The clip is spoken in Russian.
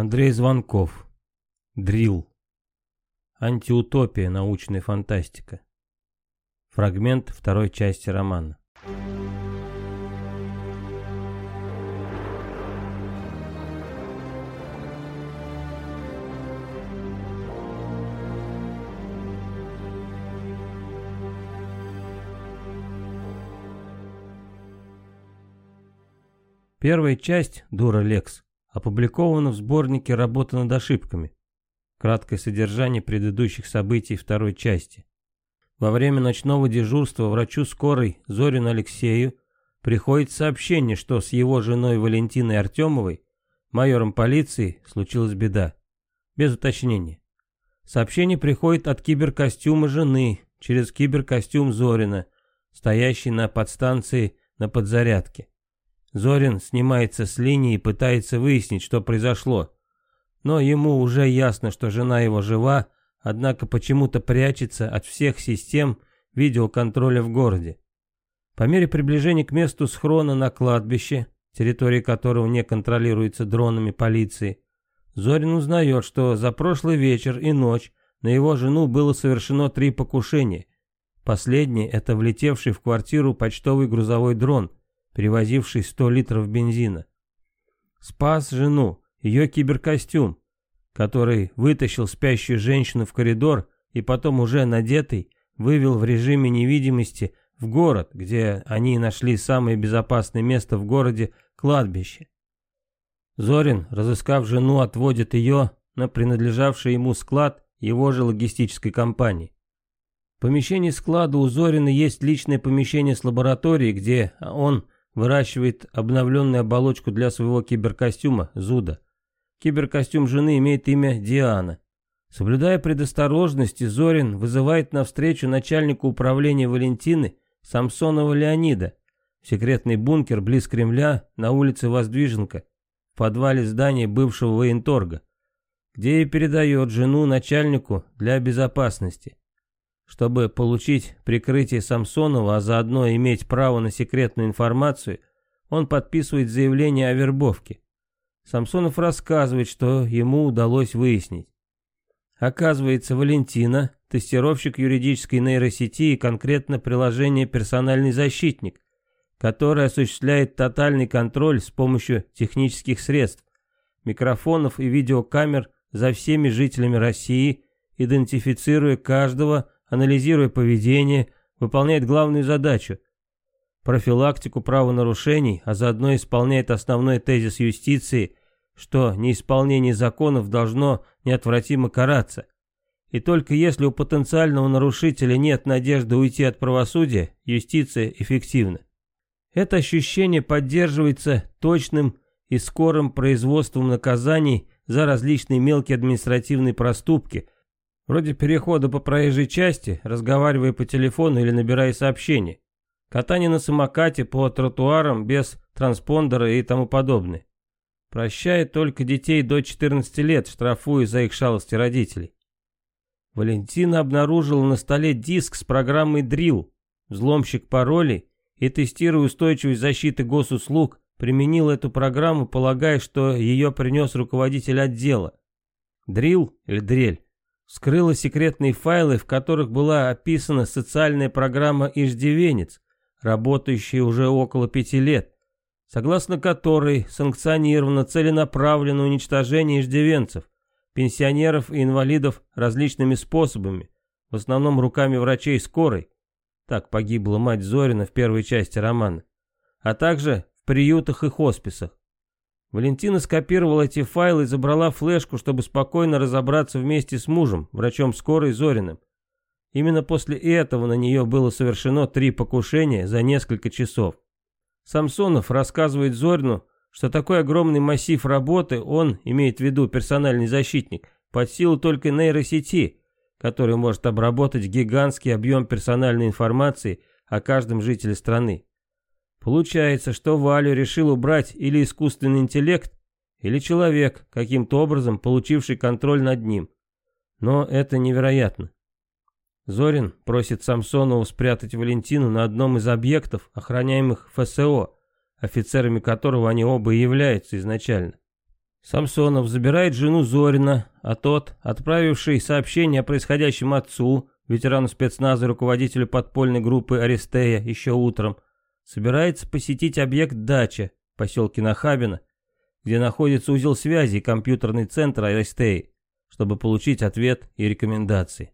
Андрей Звонков. Дрил. Антиутопия, научная фантастика. Фрагмент второй части романа. Первая часть «Дура Лекс» опубликована в сборнике «Работа над ошибками». Краткое содержание предыдущих событий второй части. Во время ночного дежурства врачу скорой Зорину Алексею приходит сообщение, что с его женой Валентиной Артемовой, майором полиции, случилась беда. Без уточнения. Сообщение приходит от киберкостюма жены через киберкостюм Зорина, стоящий на подстанции на подзарядке. Зорин снимается с линии и пытается выяснить, что произошло. Но ему уже ясно, что жена его жива, однако почему-то прячется от всех систем видеоконтроля в городе. По мере приближения к месту схрона на кладбище, территория которого не контролируется дронами полиции, Зорин узнает, что за прошлый вечер и ночь на его жену было совершено три покушения. Последнее – это влетевший в квартиру почтовый грузовой дрон – перевозивший 100 литров бензина. Спас жену, ее киберкостюм, который вытащил спящую женщину в коридор и потом уже надетый вывел в режиме невидимости в город, где они нашли самое безопасное место в городе – кладбище. Зорин, разыскав жену, отводит ее на принадлежавший ему склад его же логистической компании. В помещении склада у Зорина есть личное помещение с лабораторией, где он выращивает обновленную оболочку для своего киберкостюма Зуда. Киберкостюм жены имеет имя Диана. Соблюдая предосторожности, Зорин вызывает на встречу начальника управления Валентины Самсонова Леонида секретный бункер близ Кремля на улице Воздвиженка в подвале здания бывшего военторга, где и передает жену начальнику для безопасности. Чтобы получить прикрытие Самсонова, а заодно иметь право на секретную информацию, он подписывает заявление о вербовке. Самсонов рассказывает, что ему удалось выяснить. Оказывается, Валентина – тестировщик юридической нейросети и конкретно приложение «Персональный защитник», которое осуществляет тотальный контроль с помощью технических средств, микрофонов и видеокамер за всеми жителями России, идентифицируя каждого анализируя поведение, выполняет главную задачу – профилактику правонарушений, а заодно исполняет основной тезис юстиции, что неисполнение законов должно неотвратимо караться. И только если у потенциального нарушителя нет надежды уйти от правосудия, юстиция эффективна. Это ощущение поддерживается точным и скорым производством наказаний за различные мелкие административные проступки – Вроде перехода по проезжей части, разговаривая по телефону или набирая сообщения. Катание на самокате по тротуарам без транспондера и тому подобное. Прощает только детей до 14 лет, штрафуя за их шалости родителей. Валентина обнаружила на столе диск с программой Drill, взломщик паролей, и, тестируя устойчивость защиты госуслуг, применил эту программу, полагая, что ее принес руководитель отдела. Drill или дрель вскрыла секретные файлы, в которых была описана социальная программа «Иждивенец», работающая уже около пяти лет, согласно которой санкционировано целенаправленное уничтожение иждивенцев, пенсионеров и инвалидов различными способами, в основном руками врачей скорой, так погибла мать Зорина в первой части романа, а также в приютах и хосписах. Валентина скопировала эти файлы и забрала флешку, чтобы спокойно разобраться вместе с мужем, врачом скорой Зориным. Именно после этого на нее было совершено три покушения за несколько часов. Самсонов рассказывает Зорину, что такой огромный массив работы он, имеет в виду персональный защитник, под силу только нейросети, который может обработать гигантский объем персональной информации о каждом жителе страны. Получается, что Валю решил убрать или искусственный интеллект, или человек, каким-то образом получивший контроль над ним. Но это невероятно. Зорин просит Самсонова спрятать Валентину на одном из объектов, охраняемых ФСО, офицерами которого они оба и являются изначально. Самсонов забирает жену Зорина, а тот, отправивший сообщение о происходящем отцу, ветерану спецназа и руководителю подпольной группы Аристея еще утром, собирается посетить объект дача в поселке Нахабино, где находится узел связи и компьютерный центр Аристеи, чтобы получить ответ и рекомендации.